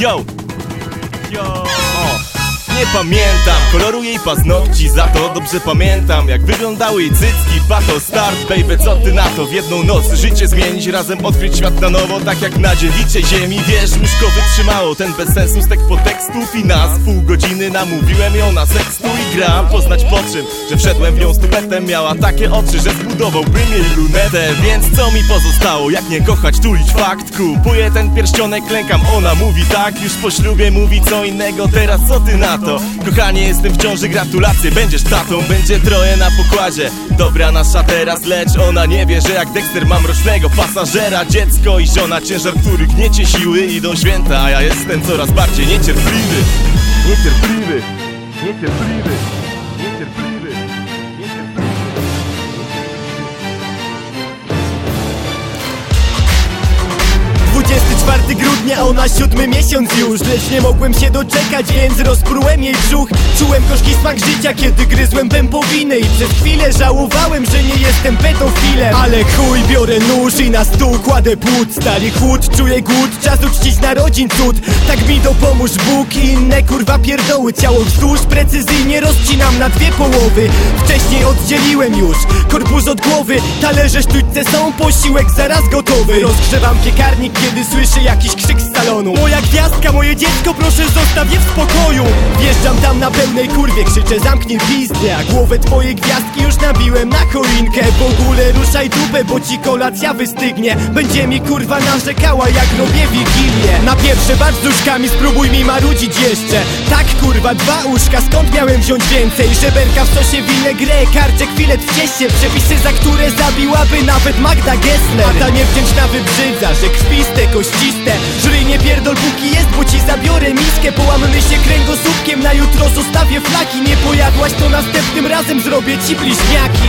Yo! Yo! Nie pamiętam. Koloru jej paznokci Za to dobrze pamiętam jak wyglądały jej cycki Pato start, baby, co ty na to? W jedną noc życie zmienić Razem odkryć świat na nowo Tak jak na dziewiczej ziemi. Wiesz, łóżko wytrzymało ten bez sensu stek podtekstów I nas. Pół godziny namówiłem ją na sekstu I gram. Poznać po czym? Że wszedłem w nią z tupetem Miała takie oczy, że zbudowałbym jej lunetę. Więc co mi pozostało? Jak nie kochać, tulić fakt? Kupuję ten pierścionek, klękam Ona mówi tak, już po ślubie mówi co innego Teraz co ty na to? Kochanie, jestem w ciąży, gratulacje Będziesz tatą, będzie troje na pokładzie. Dobra nasza teraz, lecz ona nie wie Że jak Dexter mam rocznego pasażera Dziecko i żona, ciężar, który gniecie siły Idą święta, a ja jestem coraz bardziej Niecierpliwy, niecierpliwy, niecierpliwy, niecierpliwy 24 grudnia, ona siódmy miesiąc już. Lecz nie mogłem się doczekać, więc rozprułem jej brzuch. Czułem gorzki smak życia, kiedy gryzłem pępowinę I przez chwilę żałowałem, że nie jestem pedofilem. Ale chuj, biorę nóż i na stół kładę płód Stary chłód, czuję głód, czas uczcić narodzin cud. Tak mi dopomóż Bóg i inne kurwa pierdoły. Ciało wzdłuż precyzyjnie rozcinam na dwie połowy. Wcześniej oddzieliłem już korpus od głowy. Talerze sztućce są, posiłek zaraz gotowy. Rozgrzewam piekarnik, kiedy słyszę jakiś krzyk z salonu. Moja gwiazdka, moje dziecko, proszę zostaw je w spokoju. Wjeżdżam tam na pełnej kurwie, krzyczę zamknij pizdę A głowę twojej gwiazdki już nabiłem na choinkę. W ogóle ruszaj dupę, bo ci kolacja wystygnie. Będzie mi kurwa narzekała, jak robię wigilię. Na pierwsze bar z duszkami, spróbuj mi marudzić jeszcze. Tak kurwa, dwa uszka, skąd miałem wziąć więcej? Żeberka w sosie grę, karczek filet w cieście Przepisy, za które zabiłaby nawet Magda Gessler. A ta niewdzięczna wybrzydza, że krwiste, Żryj nie pierdol póki jest, bo ci zabiorę miskę. Połammy się kręgosłupkiem, na jutro zostawię flaki. Nie pojadłaś, to następnym razem zrobię ci bliźniaki